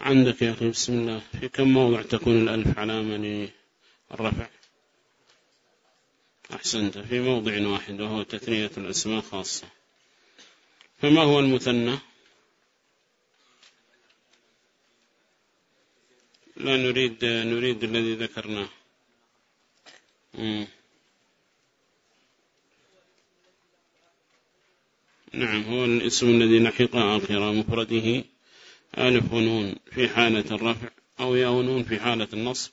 عندك يا أخي بسم الله. في كم موضع تكون الألف علامة للرفع أحسنت. في موضع واحد وهو تثنية الأسماء خاصة. فما هو المثنى؟ لا نريد نريد الذي ذكرناه. نعم هو الاسم الذي لحق آخر مفرده. ألف ونون في حالة الرفع أو يا ونون في حالة النصب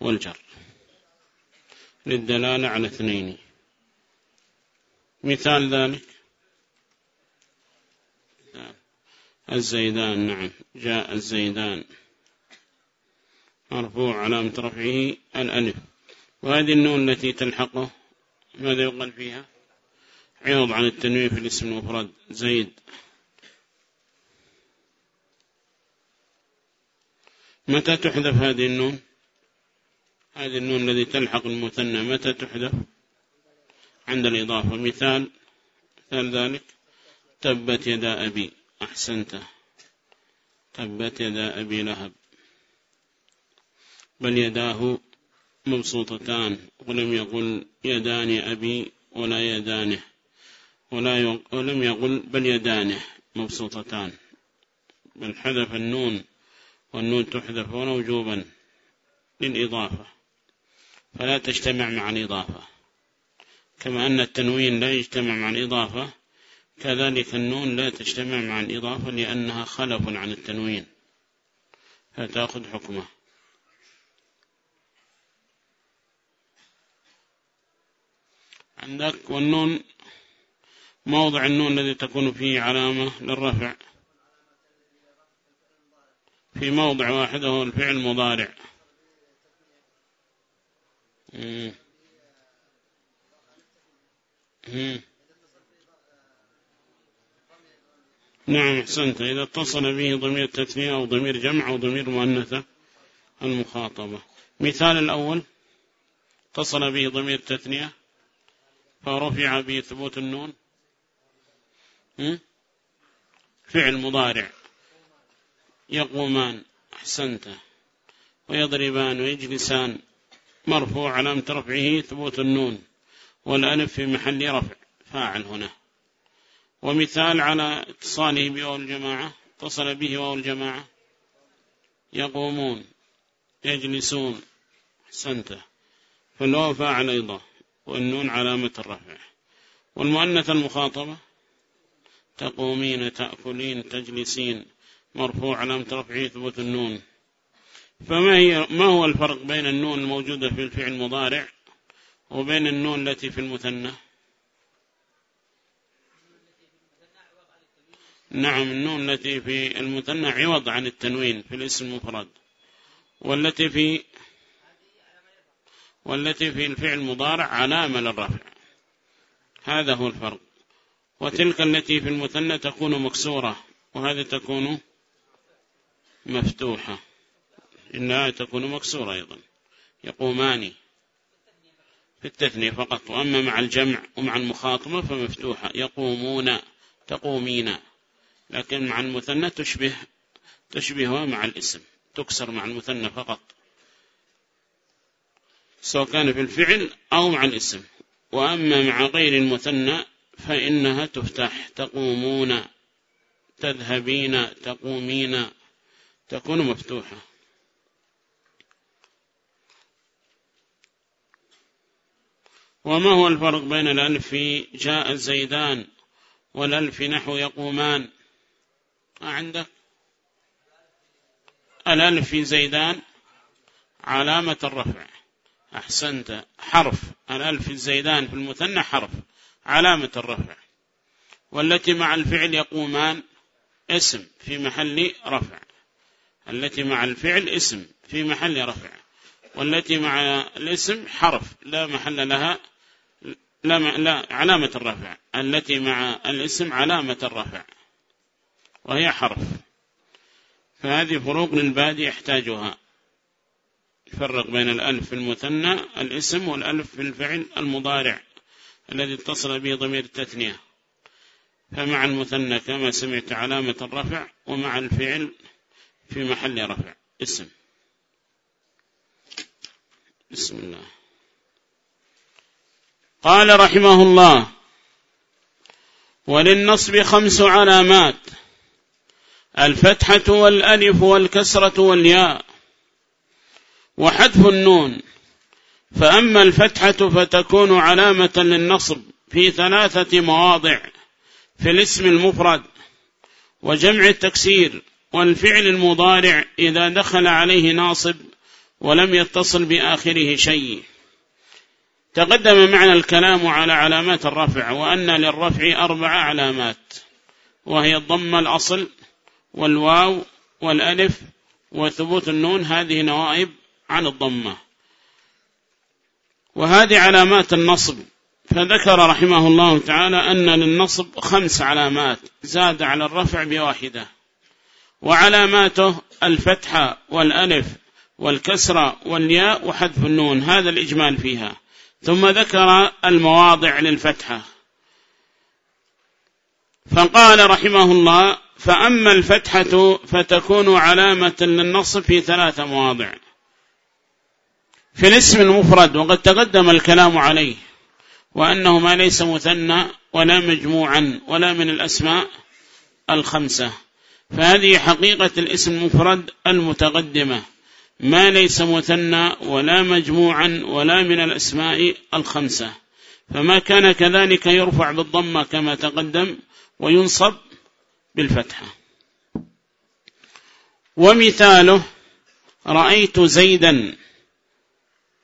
والجر. للدلالة على اثنين. مثال ذلك. الزيدان نعم. جاء الزيدان. مرفوع علامة رفعه الألف. وهذه النون التي تلحقه ماذا يقال فيها؟ عوض عن التنوين في الاسم المفرد زيد. متى تحذف هذه النون؟ هذه النون التي تلحق المثنى متى تحذف؟ عند الإضافة. مثال مثال ذلك. تبت يدا أبي أحسنت. تبت يدا أبي لهب. بل يداه مبسوطتان ولم يقل يدان أبي ولا يدانه. ولا ولم يقل بل يدانه مبسوطتان. بل حذف النون والنون تحذف وجوبا للإضافة. فلا تجتمع مع الإضافة. كما أن التنوين لا يجتمع مع الإضافة كذلك النون لا تجتمع مع الإضافة لأنها خلف عن التنوين. فتأخذ حكمه. عندك والنون موضع النون الذي تكون فيه علامة للرفع. في موضع واحد هو الفعل مضارع نعم أحسنت. إذا اتصل به ضمير تثنية أو ضمير جمع أو ضمير مؤنثة المخاطبة. مثال الأول اتصل به ضمير تثنية فرفع به ثبوت النون. فعل مضارع. يقومان أحسنت. ويضربان ويجلسان. مرفوع علامة رفعه ثبوت النون. والألف في محل رفع فاعل هنا. ومثال على اتصاله بواو الجماعة اتصل به واو الجماعة يقومون يجلسون. أحسنت. فالواو فاعل أيضا. والنون علامة الرفع. والمؤنث المخاطبة. تقومين تأكلين تجلسين. مرفوع علامة رفعه ثبوت النون. فما هي ما هو الفرق بين النون الموجودة في الفعل المضارع وبين النون التي في المثنى؟ نعم النون التي في المثنى عوض عن التنوين في الاسم المفرد. والتي في والتي في الفعل المضارع علامة للرفع. هذا هو الفرق. وتلك التي في المثنى تكون مكسورة وهذه تكون مفتوحة. إنها تكون مكسورة أيضا. يقومان في التثنية فقط. وأما مع الجمع ومع المخاطبة فمفتوحة. يقومون تقومين. لكن مع المثنى تشبه تشبهها مع الاسم. تكسر مع المثنى فقط. سواء كان في الفعل أو مع الاسم. وأما مع غير المثنى فإنها تفتح. تقومون تذهبين تقومين. تكون مفتوحة. وما هو الفرق بين الألف جاء الزيدان والألف نحو يقومان؟ عندك. الألف في زيدان علامة الرفع. أحسنت. حرف. الألف في الزيدان في المثنى حرف. علامة الرفع. والتي مع الفعل يقومان اسم في محل رفع. التي مع الفعل اسم في محل رفع والتي مع الاسم حرف لا محل لها لا, لا علامة الرفع. التي مع الاسم علامة الرفع وهي حرف. فهذه فروق للبادي يحتاجها. يفرق بين الألف في المثنى الاسم والألف في الفعل المضارع الذي اتصل به ضمير التثنية. فمع المثنى كما سمعت علامة الرفع ومع الفعل في محل رفع. اسم. بسم الله. قال رحمه الله وللنصب خمس علامات الفتحة والألف والكسرة والياء وحذف النون. فأما الفتحة فتكون علامة للنصب في ثلاثة مواضع في الاسم المفرد وجمع التكسير. والفعل المضارع إذا دخل عليه ناصب ولم يتصل بآخره شيء. تقدم معنا الكلام على علامات الرفع وأن للرفع أربع علامات وهي الضم الأصل والواو والألف وثبوت النون هذه نوائب عن الضمة. وهذه علامات النصب. فذكر رحمه الله تعالى أن للنصب خمس علامات زاد على الرفع بواحدة. وعلاماته الفتحة والألف والكسرة والياء وحذف النون هذا الإجمال فيها. ثم ذكر المواضع للفتحة فقال رحمه الله فأما الفتحة فتكون علامة للنصب في ثلاث مواضع. في الاسم المفرد وقد تقدم الكلام عليه وأنه ما ليس مثنى ولا مجموعا ولا من الأسماء الخمسة. فهذه حقيقة الاسم المفرد المتقدمة ما ليس مثنى ولا مجموعا ولا من الأسماء الخمسة. فما كان كذلك يرفع بالضمة كما تقدم وينصب بالفتحة. ومثاله رأيت زيدا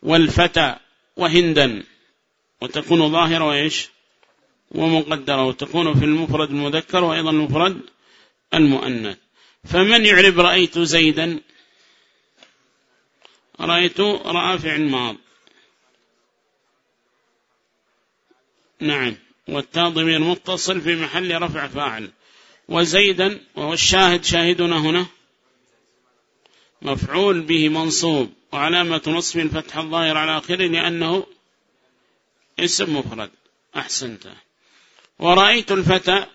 والفتى وهندا وتكون ظاهرة وإيش؟ ومقدرة وتكون في المفرد المذكر وأيضا المفرد المؤنث. فمن يعرب رأيت زيدا؟ رأيت رأى فعل ماض. نعم. والتاء ضمير متصل في محل رفع فاعل. وزيدا وهو الشاهد شاهدنا هنا؟ مفعول به منصوب. وعلامة نصف الفتح الظاهر على آخره لأنه اسم مفرد. أحسنت. ورأيت الفتى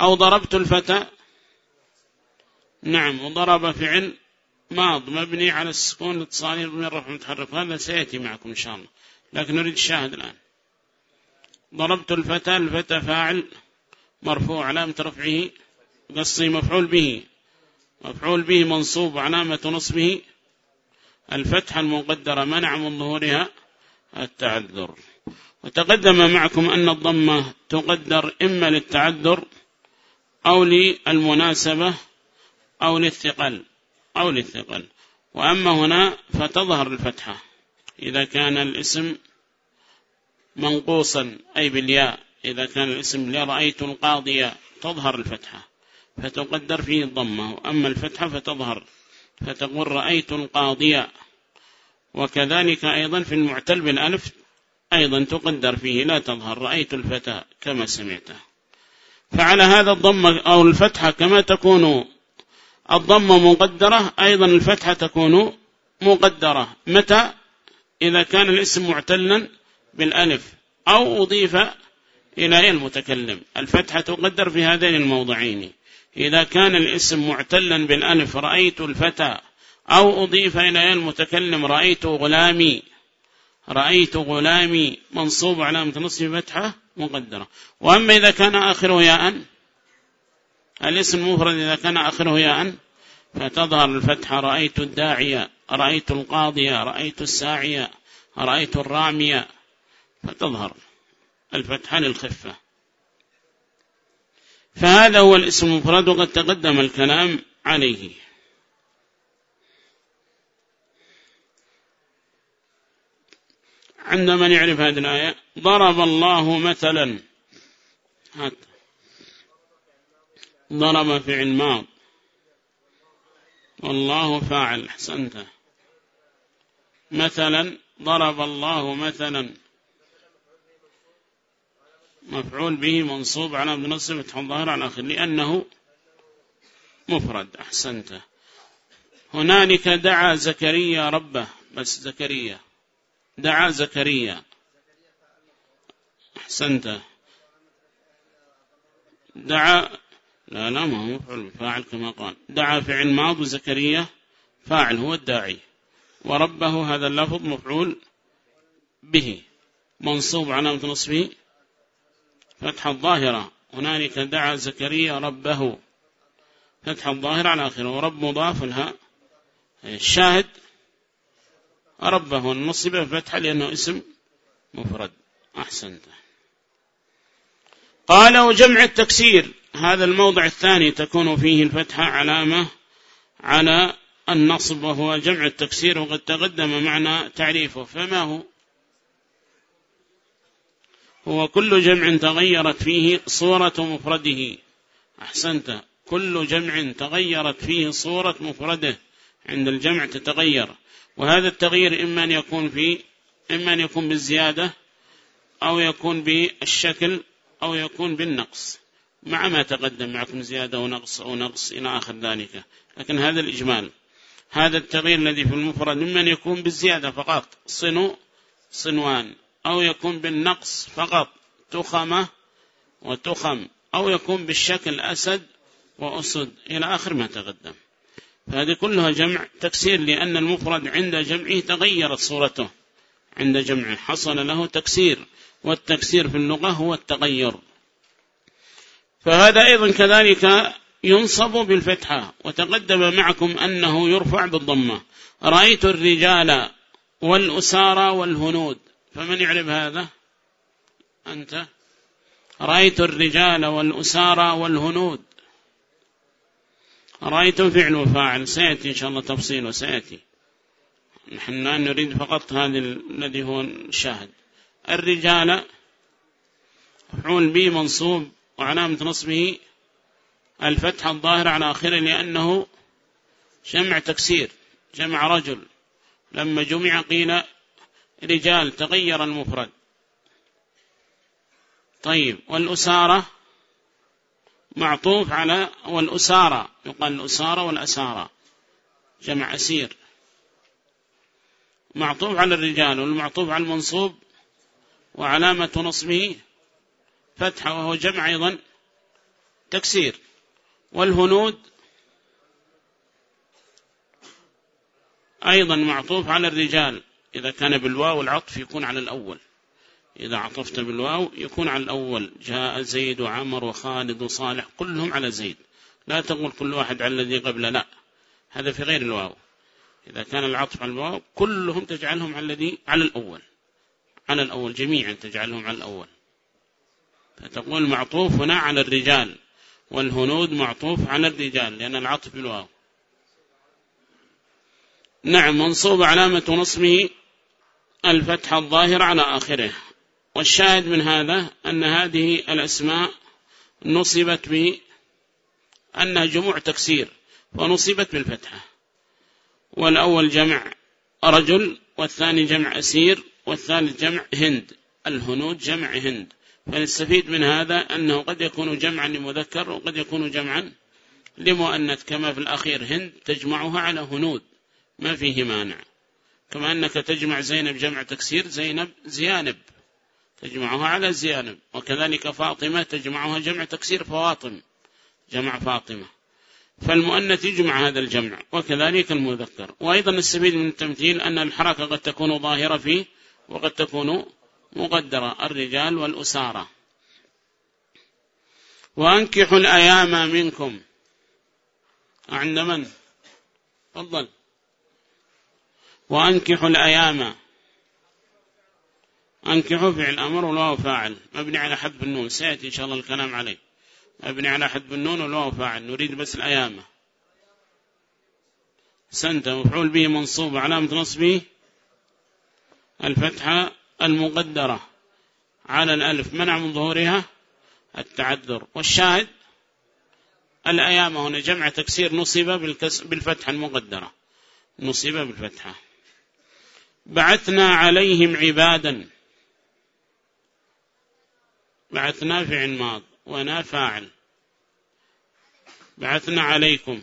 أو ضربت الفتى. نعم وضرب فعل ماض مبني على السكون الاتصالي من الرفع متحرك. هذا سيأتي معكم إن شاء الله لكن نريد الشاهد الآن. ضربت الفتى الفتى فاعل مرفوع علامة رفعه قصي مفعول به. مفعول به منصوب علامة نصبه. الفتحة المقدرة منع من ظهورها التعذر. وتقدم معكم أن الضمة تقدر إما للتعذر أو للمناسبة أو للثقل أو للثقل. وأما هنا فتظهر الفتحة. إذا كان الاسم منقوصا أي بالياء إذا كان الاسم لرأيت القاضية تظهر الفتحة. فتقدر فيه الضمة. وأما الفتحة فتظهر. فتقول رأيت القاضية وكذلك أيضا في المعتل بالألف أيضا تقدر فيه لا تظهر. رأيت الفتى كما سمعته فعلى هذا الضمة أو الفتحة كما تكون الضمة مقدرة أيضا الفتحة تكون مقدرة. متى؟ إذا كان الاسم معتلا بالألف أو أضيف إلى المتكلم. الفتحة تقدر في هذين الموضعين. إذا كان الاسم معتلا بالألف رأيت الفتى أو أضيف إلى المتكلم رأيت غلامي رأيت غلامي منصوب علامة نصب فتحة مقدرة. وأما إذا كان آخره ياء الاسم المفرد إذا كان آخره ياء فتظهر الفتحة رأيت الداعية رأيت القاضية رأيت الساعية رأيت الرامية فتظهر الفتحة للخفة. فهذا هو الاسم المفرد وقد تقدم الكلام عليه. عندما نعرف هذه الآية؟ ضرب الله مثلا. هات. ضرب فعل ماض. والله فاعل حسنته مثلا ضرب الله مثلا. مفعول به منصوب على بنصب فتح الظاهر على آخر لأنه مفرد. أحسنته هنالك دعا زكريا ربه بس زكريا. دعا زكريا. أحسنت. دعا. لا لا ما هو مفعول فاعل كما قال. دعا فعل ماض وزكريا فاعل هو الداعي. وربه هذا اللفظ مفعول به. منصوب علامة نصبه. فتح الظاهرة. هنالك دعا زكريا ربه. فتح الظاهر على آخره. ورب مضاف لها. الشاهد ربه النصب فتح لأنه اسم مفرد. أحسنت. قال وجمع التكسير. هذا الموضع الثاني تكون فيه الفتحة علامة على النصب وهو جمع التكسير وقد تقدم معنا تعريفه. فما هو؟ هو كل جمع تغيرت فيه صورة مفرده. أحسنت. كل جمع تغيرت فيه صورة مفرده. عند الجمع تتغير. وهذا التغيير إما أن يكون في إما أن يكون بالزيادة أو يكون بالشكل أو يكون بالنقص. مع ما تقدم معكم زيادة ونقص أو نقص إلى آخر ذلك. لكن هذا الإجمال. هذا التغيير الذي في المفرد ممن يكون بالزيادة فقط صنو صنوان أو يكون بالنقص فقط تخمة وتخم أو يكون بالشكل أسد وأسد إلى آخر ما تقدم. فهذه كلها جمع تكسير لأن المفرد عند جمعه تغيرت صورته. عند جمعه حصل له تكسير والتكسير في اللغة هو التغير. فهذا أيضا كذلك ينصب بالفتحة وتقدم معكم أنه يرفع بالضمة. رأيت الرجال والأسارى والهنود فمن يعرف هذا؟ أنت. رأيت الرجال والأسارى والهنود. رأيت فعل وفاعل. سيأتي إن شاء الله تفصيل وسيأتي. نحن نريد فقط هذا الذي هو الشاهد. الرجال مفعول به منصوب وعلامة نصبه الفتحة الظاهرة على آخره لأنه جمع تكسير جمع رجل. لما جمع قيل رجال تغير المفرد. طيب والأسارة معطوف على والأسارة يقال الأسارة والأسارة جمع أسير. معطوف على الرجال والمعطوف على المنصوب وعلامة نصبه فتحة وهو جمع أيضا تكسير. والهنود أيضا معطوف على الرجال إذا كان بالواو العطف يكون على الأول. إذا عطفت بالواو يكون على الأول جاء زيد وعمر وخالد وصالح كلهم على زيد. لا تقول كل واحد على الذي قبل لا. هذا في غير الواو. إذا كان العطف على الواو كلهم تجعلهم على الذي على الأول. على الأول جميعا تجعلهم على الأول. فتقول معطوف هنا على الرجال والهنود معطوف على الرجال لأن العطف بالواو. نعم منصوب علامة نصبه الفتحة الظاهرة على آخره. والشاهد من هذا أن هذه الأسماء نصبت بأنها جموع تكسير ونصبت بالفتحة. والأول جمع رجل والثاني جمع أسير والثالث جمع هند. الهنود جمع هند. فنستفيد من هذا أنه قد يكون جمعا لمذكر وقد يكون جمعا لمؤنث كما في الأخير هند تجمعها على هنود. ما فيه مانع. كما أنك تجمع زينب جمع تكسير زينب زيانب. تجمعها على زيانب. وكذلك فاطمة تجمعها جمع تكسير فواطم. جمع فاطمة. فالمؤنث يجمع هذا الجمع. وكذلك المذكر. وأيضا نستفيد من التمثيل أن الحركة قد تكون ظاهرة فيه وقد تكون مقدرة. الرجال والأسارة. وأنكحوا الأيام منكم. عند من؟ تفضل. وأنكحوا الأيام. أنكحوا فعل أمر والواو فاعل. مبني على حذف النون. سيأتي إن شاء الله الكلام عليه. مبني على حذف النون والواو فاعل. نريد بس الأيام سنت مفعول به منصوب. علامة نصبه الفتحة المقدرة. على الألف. منع من ظهورها التعذر. والشاهد الأيام هنا. جمع تكسير نصب بالفتحة المقدرة. نصب بالفتحة. بعثنا عليهم عبادا. بعثنا فعل ماض ونا فاعل بعثنا عليكم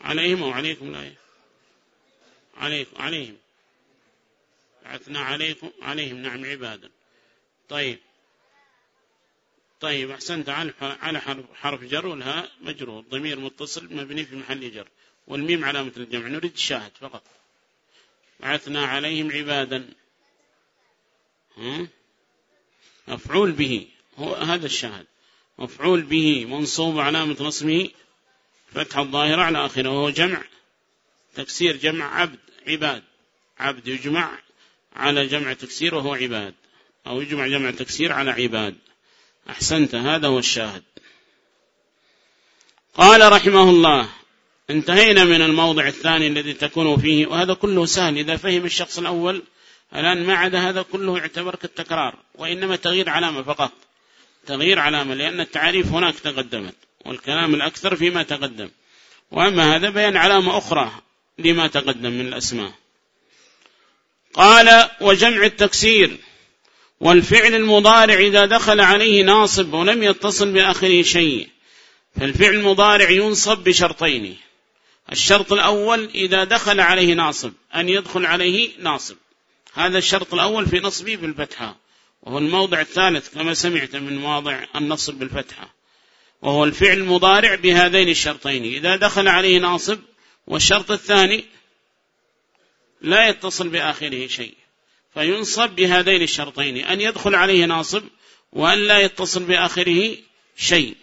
عليهم أو عليكم لا عليكم عليهم. بعثنا عليكم عليهم. نعم عبادا. طيب. طيب أحسنت. على حرف جر والها مجرور. ضمير متصل مبني في محل جر. والميم علامة الجمع. نريد الشاهد فقط. بعثنا عليهم عبادا. مفعول به. هو هذا الشاهد. مفعول به منصوب علامة نصبه فتح الظاهرة على آخره وهو جمع. تكسير جمع عبد عباد. عبد يجمع على جمع تكسير وهو عباد. أو يجمع جمع تكسير على عباد. أحسنت هذا هو الشاهد. قال رحمه الله انتهينا من الموضع الثاني الذي تكون فيه وهذا كله سهل. إذا فهم الشخص الأول الآن ما عدا هذا كله يعتبر كالتكرار وإنما تغيير علامة فقط. تغيير علامة لأن التعريف هناك تقدمت والكلام الأكثر فيما تقدم. وأما هذا بيان علامة أخرى لما تقدم من الأسماء. قال وجمع التكسير والفعل المضارع إذا دخل عليه ناصب ولم يتصل بآخره شيء فالفعل المضارع ينصب بشرطين الشرط الأول إذا دخل عليه ناصب أن يدخل عليه ناصب. هذا الشرط الأول في نصبه بالفتحة. وهو الموضع الثالث كما سمعت من مواضع النصب بالفتحة. وهو الفعل المضارع بهذين الشرطين. إذا دخل عليه ناصب والشرط الثاني لا يتصل بآخره شيء. فينصب بهذين الشرطين. أن يدخل عليه ناصب وأن لا يتصل بآخره شيء.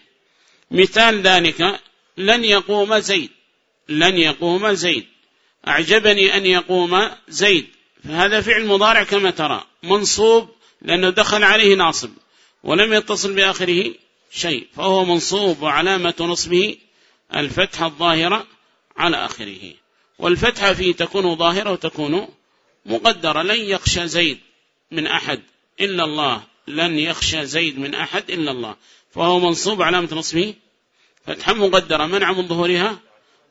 مثال ذلك لن يقوم زيد. لن يقوم زيد. أعجبني أن يقوم زيد. فهذا فعل مضارع كما ترى. منصوب لأنه دخل عليه ناصب ولم يتصل بآخره شيء فهو منصوب وعلامة نصبه الفتحة الظاهرة على آخره. والفتحة فيه تكون ظاهرة وتكون مقدرة. لن يخشى زيد من أحد إلا الله. لن يخشى زيد من أحد إلا الله. فهو منصوب علامة نصبه فتحة مقدرة منع من ظهورها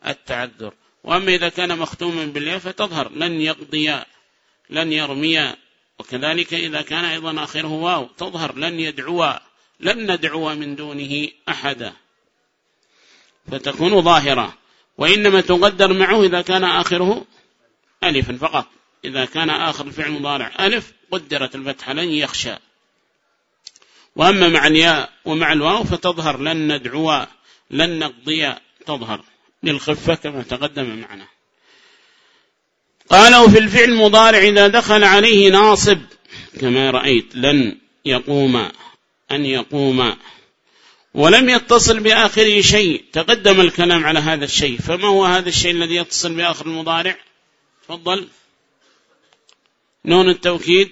التعذر. وأما إذا كان مختوما بالياء فتظهر. لن يقضي لن يرمي وكذلك إذا كان أيضا آخره واو تظهر لن يدعوا لن ندعو من دونه أحدا. فتكون ظاهرة. وإنما تقدر معه إذا كان آخره ألفا فقط. إذا كان آخر الفعل مضارع ألف قدرت الفتحة لن يخشى. وأما مع الياء ومع الواو فتظهر لن ندعو لن نقضي تظهر. للخفة كما تقدم معنا. قالوا في الفعل المضارع إذا دخل عليه ناصب. كما رأيت لن يقوم أن يقوم. ولم يتصل بآخره شيء. تقدم الكلام على هذا الشيء. فما هو هذا الشيء الذي يتصل بآخر المضارع؟ تفضل. نون التوكيد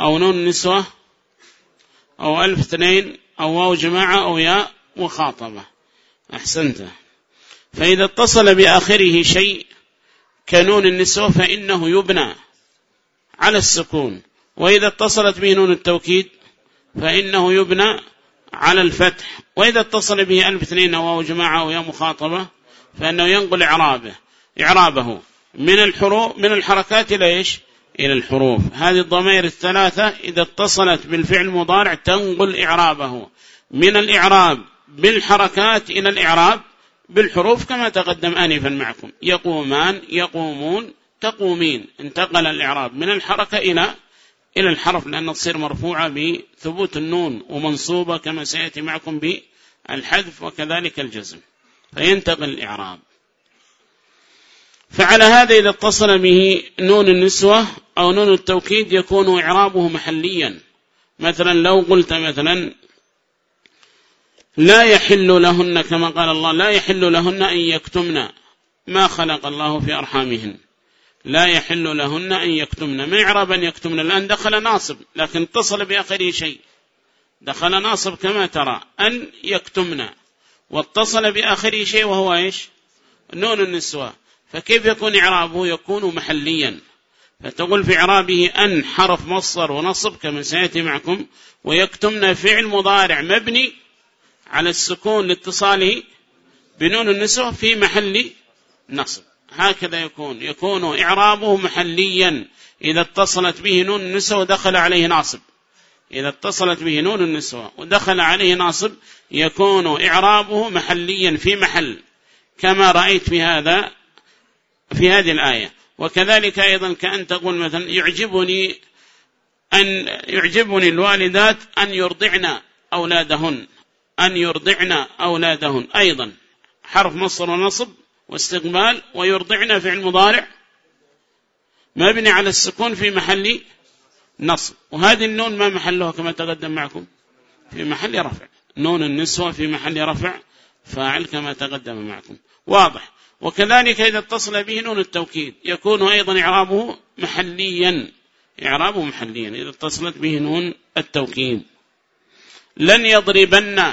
أو نون النسوة أو ألف اثنين أو واو جماعة أو ياء مخاطبة أحسنت. فإذا اتصل بآخره شيء كنون النسوة فإنه يبنى على السكون. وإذا اتصلت به نون التوكيد فإنه يبنى على الفتح. وإذا اتصل به ألف اثنين أو جماعة أو ياء مخاطبة فإنه ينقل إعرابه إعرابه من الحروف من الحركات إلى إيش؟ إلى الحروف. هذه الضمائر الثلاثة إذا اتصلت بالفعل المضارع تنقل إعرابه من الإعراب بالحركات إلى الإعراب بالحروف كما تقدم آنفا معكم. يقومان يقومون تقومين. انتقل الإعراب من الحركة إلى إلى الحرف لأن تصير مرفوعة بثبوت النون ومنصوبة كما سيأتي معكم بالحذف وكذلك الجزم. فينتقل الإعراب. فعلى هذا إذا اتصل به نون النسوة أو نون التوكيد يكون إعرابه محليا. مثلا لو قلت مثلا لا يحل لهن كما قال الله لا يحل لهن أن يكتمن ما خلق الله في أرحامهن. لا يحل لهن أن يكتمن. ما يعرب أن يكتمن؟ الآن دخل ناصب لكن اتصل بآخره شيء. دخل ناصب كما ترى أن يكتمن. واتصل بآخره شيء وهو إيش؟ نون النسوة. فكيف يكون إعرابه؟ يكون محليا. فتقول في إعرابه أن حرف مصدر ونصب كما سيأتي معكم ويكتمن فعل مضارع مبني على السكون لاتصاله بنون النسوة في محل نصب. هكذا يكون. يكون إعرابه محليا. إذا اتصلت به نون النسوة ودخل عليه ناصب. إذا اتصلت به نون النسوة ودخل عليه ناصب يكون إعرابه محليا في محل. كما رأيت في هذا في هذه الآية. وكذلك أيضا كأن تقول مثلا يعجبني أن يعجبني الوالدات أن يرضعن أولادهن. أن يرضعن أولادهن أيضا حرف مصر ونصب واستقبال ويرضعن فعل مضارع مبني على السكون في محل نصب. وهذه النون ما محلها كما تقدم معكم؟ في محل رفع. نون النسوة في محل رفع فاعل كما تقدم معكم. واضح. وكذلك إذا اتصل به نون التوكيد يكون أيضا إعرابه محليا. إعرابه محليا. إذا اتصلت به نون التوكيد. لن يضربن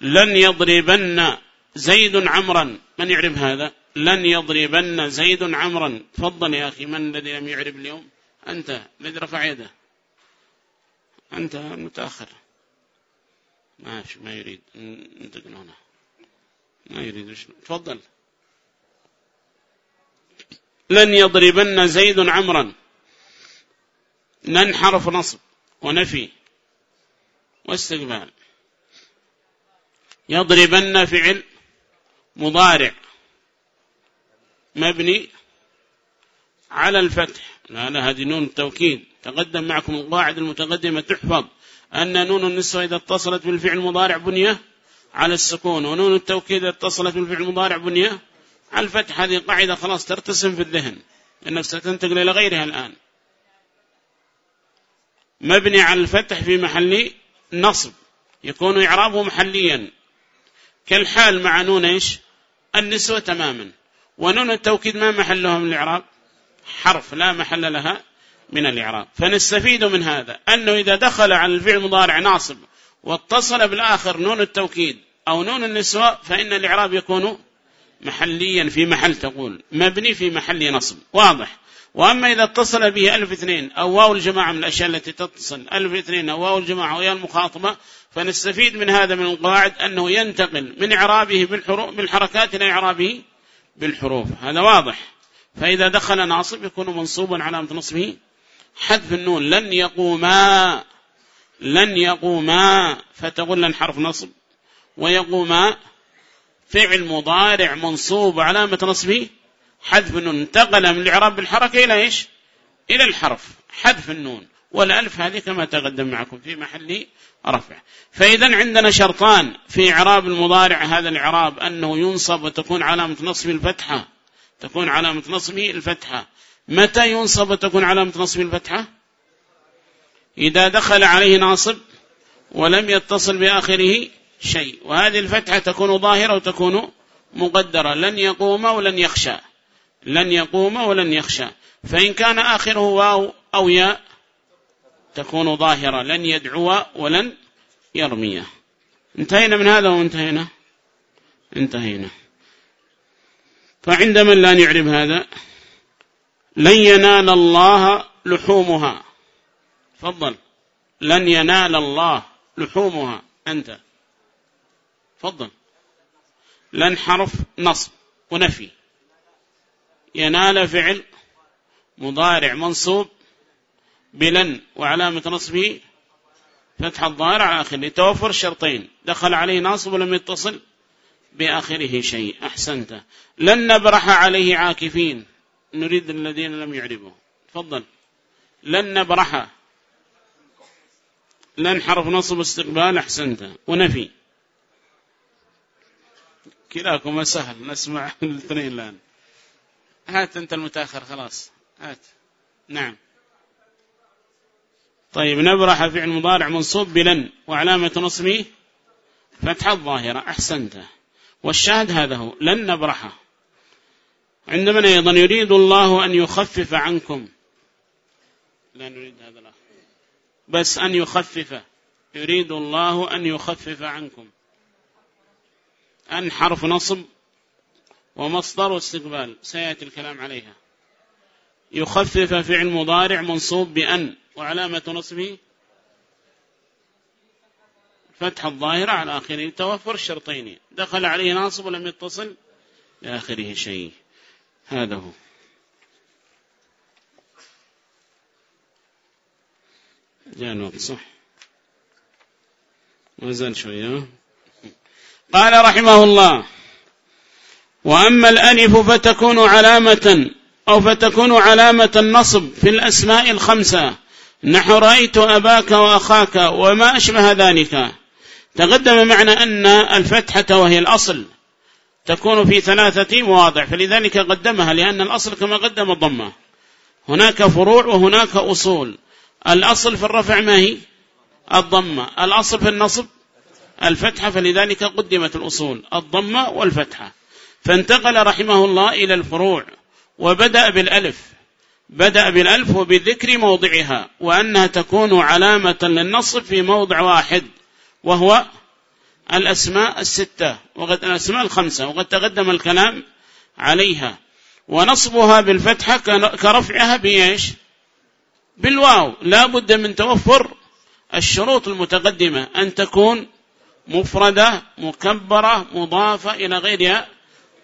لن يضربن زيد عمرا. من يعرف هذا؟ لن يضربن زيد عمرا. تفضل يا أخي من الذي لم يعرف اليوم؟ أنت. الذي رفع يده. أنت متأخر. ماشي ما يريد. انتقل هنا. ما يريد. تفضل. لن يضربن زيد عمرا. لن حرف نصب ونفي. واستقبال. يضربن فعل مضارع. مبني على الفتح. لا لا هذه نون التوكيد تقدم معكم القواعد المتقدمة. تحفظ أن نون النسوة إذا اتصلت بالفعل المضارع بنية على السكون ونون التوكيد إذا اتصلت بالفعل المضارع بنية على الفتح. هذه قاعدة خلاص ترتسم في الذهن. إنك ستنتقل إلى غيرها الآن. مبني على الفتح في محل نصب. يكون إعرابه محليا. كالحال مع نون إيش؟ النسوة تماما. ونون التوكيد ما محلها من الإعراب؟ حرف لا محل لها من الإعراب. فنستفيد من هذا أنه إذا دخل على الفعل المضارع ناصب واتصل بالآخر نون التوكيد أو نون النسوة فإن الإعراب يكون محليا في محل تقول مبني في محل نصب. واضح؟ وأما إذا اتصل به ألف اثنين أو واو الجماعة من الأشياء التي تتصل ألف اثنين أو واو الجماعة ويا المخاطبة فنستفيد من هذا من القواعد أنه ينتقل من إعرابه بالحركات إلى إعرابه بالحروف. هذا واضح. فإذا دخل ناصب يكون منصوبا على نصبه. حذف النون لن يقوما لن يقوما فتقول لن حرف نصب. ويقوما فعل مضارع منصوب علامة نصبه. حذف النون. انتقل من الإعراب بالحركة إلى إيش؟ إلى الحرف. حذف النون. والألف هذه كما تقدم معكم في محل رفع. فإذا عندنا شرطان في إعراب المضارع هذا الإعراب أنه ينصب وتكون علامة نصب الفتحة. تكون علامة نصبه الفتحة. متى ينصب وتكون علامة نصب الفتحة؟ إذا دخل عليه ناصب ولم يتصل بآخره شيء. وهذه الفتحة تكون ظاهرة وتكون مقدرة. لن يقوم ولن يخشى. لن يقوم ولن يخشى. فإن كان آخره واو أو ياء تكون ظاهرة لن يدعو ولن يرمي. انتهينا من هذا وانتهينا انتهينا؟ فعند من لا نعرف هذا؟ لن ينال الله لحومها. فضل لن ينال الله لحومها. أنت. فضل لن حرف نصب ونفي. ينال فعل مضارع منصوب بلن وعلامة نصبه فتح الظاهر على آخره توفر الشرطين دخل عليه ناصب ولم يتصل بآخره شيء. أحسنت. لن نبرح عليه عاكفين. نريد الذين لم يعربوا تفضل. لن نبرح. لن حرف نصب استقبال. أحسنت. ونفي. كلاكم سهل. نسمع الاثنين الآن. هات أنت المتأخر خلاص. هات. نعم. طيب نبرح فعل مضارع منصوب بلن وعلامة نصبه فتح الظاهرة. أحسنت. والشاهد هذا هو لن نبرح. عندما أيضا؟ يريد الله أن يخفف عنكم. لا نريد هذا الأخ. بس أن يخفف. يريد الله أن يخفف عنكم. أن حرف نصب. ومصدر استقبال. سيأتي الكلام عليها. يخفف فعل مضارع منصوب بأن وعلامة نصبه فتح الظاهرة على آخره. توفر الشرطين. دخل عليه ناصب ولم يتصل لآخره شيء. هذا هو. جاء الوقت صح؟ ما زال شوية. قال رحمه الله وأما الألف فتكون علامة أو فتكون علامة النصب في الأسماء الخمسة. نحو رأيت أباك وأخاك وما أشبه ذلك. تقدم معنى أن الفتحة وهي الأصل. تكون في ثلاثة مواضع فلذلك قدمها لأن الأصل كما قدم الضمة. هناك فروع وهناك أصول. الأصل في الرفع ما هي؟ الضمة. الأصل في النصب؟ الفتحة فلذلك قدمت الأصول. الضمة والفتحة. فانتقل رحمه الله إلى الفروع وبدأ بالألف. بدأ بالألف وبذكر موضعها وأنها تكون علامة للنصب في موضع واحد وهو الأسماء الستة وقد الأسماء الخمسة وقد تقدم الكلام عليها. ونصبها بالفتحة كرفعها بإيش؟ بالواو. لا بد من توفر الشروط المتقدمة أن تكون مفردة مكبرة مضافة إلى غيرها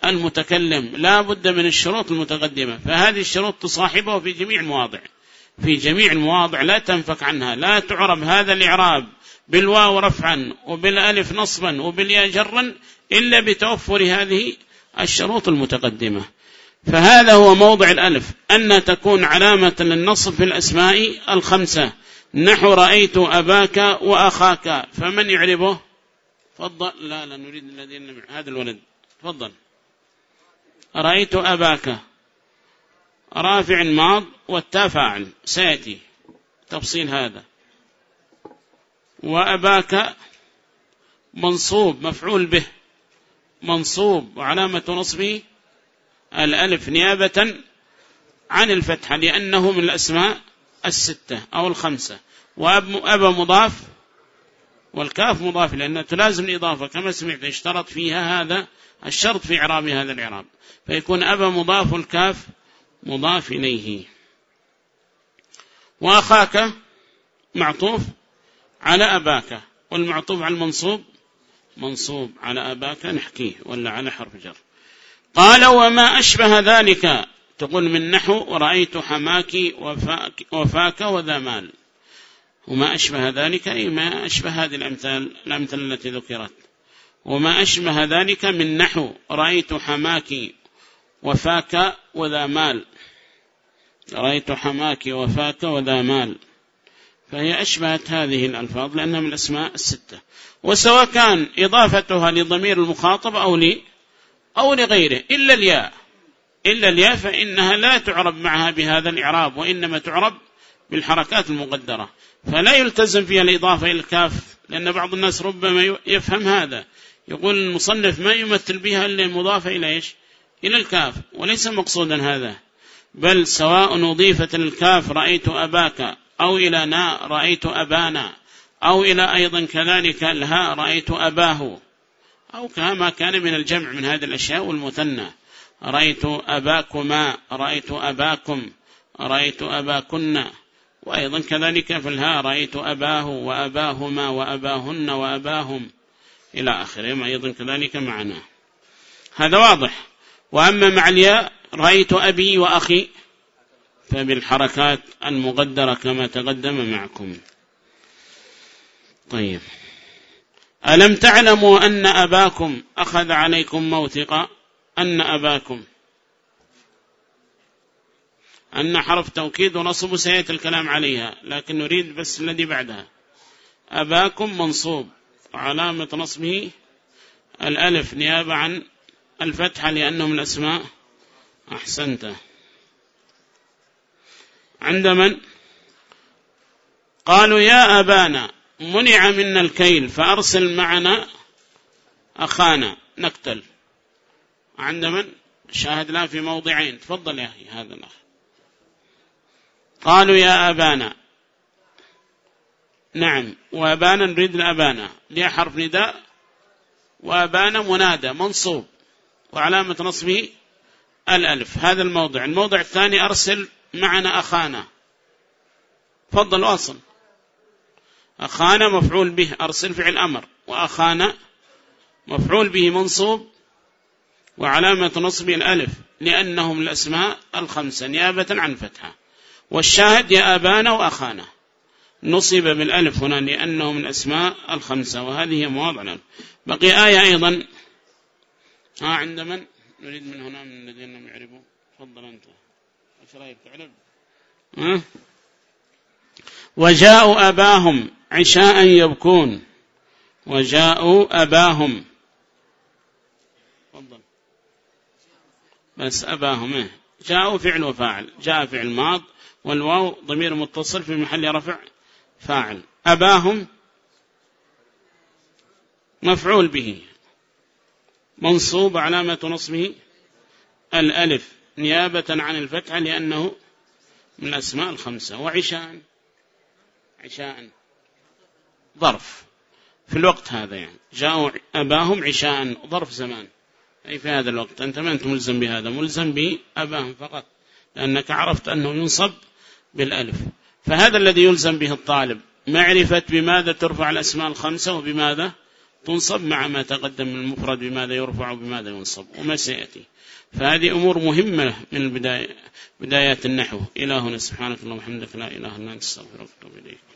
المتكلم. لا بد من الشروط المتقدمة. فهذه الشروط تصاحبه في جميع المواضع. في جميع المواضع لا تنفك عنها. لا تعرب هذا الإعراب بالواو رفعا وبالألف نصبا وبالياء جرا إلا بتوفر هذه الشروط المتقدمة. فهذا هو موضع الألف. أن تكون علامة للنصب في الأسماء الخمسة. نحو رأيت أباك وأخاك. فمن يعربه؟ تفضل. لا لا نريد الذين هذا الولد. تفضل. رأيت أباك رافع ماض والتاء فاعل سيأتي. تفصيل هذا. وأباك منصوب مفعول به منصوب وعلامة نصبه الألف نيابة عن الفتحة لأنه من الأسماء الستة أو الخمسة. وأبا مضاف والكاف مضاف لأنها تلازم الإضافة كما سمعت اشترط فيها هذا الشرط في إعراب هذا الإعراب. فيكون أبا مضاف الكاف مضاف إليه. وأخاك معطوف على أباك والمعطوف على المنصوب منصوب على أباك نحكيه ولا على حرف جر. قال وما أشبه ذلك؟ تقول من نحو رأيت حماك وفاك, وفاك وذا مال. وما أشبه ذلك أي ما أشبه هذه الأمثال الأمثال التي ذكرت. وما أشبه ذلك من نحو رأيت حماك وفاك وذا مال. رأيت حماك وفاك وذا مال. فهي أشبهت هذه الألفاظ لأنها من الأسماء الستة. وسواء كان إضافتها لضمير المخاطب أو لي أو لغيره إلا الياء. إلا الياء فإنها لا تعرب معها بهذا الإعراب وإنما تعرب بالحركات المقدرة. فلا يلتزم فيها الإضافة إلى الكاف لأن بعض الناس ربما يفهم هذا. يقول المصنف ما يمثل بها إلا المضافة إلى إيش؟ إلى الكاف. وليس مقصودا هذا. بل سواء أضيفت الكاف رأيت أباك أو إلى نا رأيت أبانا أو إلى أيضا كذلك الها رأيت أباه. أو كما كان من الجمع من هذه الأشياء والمثنى. رأيت أباكما رأيت أباكم رأيت أباكن. وأيضا كذلك في الها رأيت أباه وأباهما وأباهن وأباهم إلى آخره أيضا كذلك معنا. هذا واضح. وأما مع الياء رأيت أبي وأخي فبالحركات المقدرة كما تقدم معكم. طيب. ألم تعلموا أن أباكم أخذ عليكم موثقا؟ أن أباكم أن حرف توكيد ونصب سيأتي الكلام عليها لكن نريد بس الذي بعدها. أباكم منصوب وعلامة نصبه الألف نيابة عن الفتحة لأنه من الأسماء. أحسنت. عند من؟ قالوا يا أبانا منع منا الكيل فأرسل معنا أخانا. نقتل. عند من؟ شاهد لا في موضعين. تفضل يا أخي هذا الأخ. قالوا يا أبانا. نعم. وأبانا نريد الأبانا ليه حرف نداء. وأبانا منادى منصوب. وعلامة نصبه الألف. هذا الموضع. الموضع الثاني أرسل معنا أخانا. فضل واصل. أخانا مفعول به. أرسل فعل أمر. وأخانا مفعول به منصوب. وعلامة نصبه الألف. لأنهم الأسماء الخمسة. نيابة عن فتحة. والشاهد يا أبانا وأخانا. نصب بالألف هنا لأنه من أسماء الخمسة وهذه هي مواضع بقي آية أيضا. ها عند من؟ نريد من هنا من الذين لم يعرفوا. تفضل أنت. إيش رأيك؟ تعرف ها؟ وجاءوا أباهم عشاء يبكون. وجاءوا أباهم. تفضل. بس أباهم إيه؟ جاءوا فعل وفاعل. جاء فعل ماض والواو ضمير متصل في محل رفع فاعل. أباهم مفعول به. منصوب علامة نصبه الألف. نيابة عن الفتحة لأنه من الأسماء الخمسة. وعشاء. عشاء. ظرف. في الوقت هذا يعني. جاءوا أباهم عشاء. ظرف زمان. أي في هذا الوقت؟ أنت ما أنت ملزم بهذا. ملزم بأباهم فقط لأنك عرفت أنه ينصب بالألف. فهذا الذي يلزم به الطالب معرفة بماذا ترفع الأسماء الخمسة وبماذا تنصب مع ما تقدم من المفرد بماذا يرفع وبماذا ينصب وما سيأتي. فهذه أمور مهمة من البداية بدايات النحو. إلهنا سبحانك اللهم وبحمدك لا إله إلا أنت أستغفرك وأتوب إليك.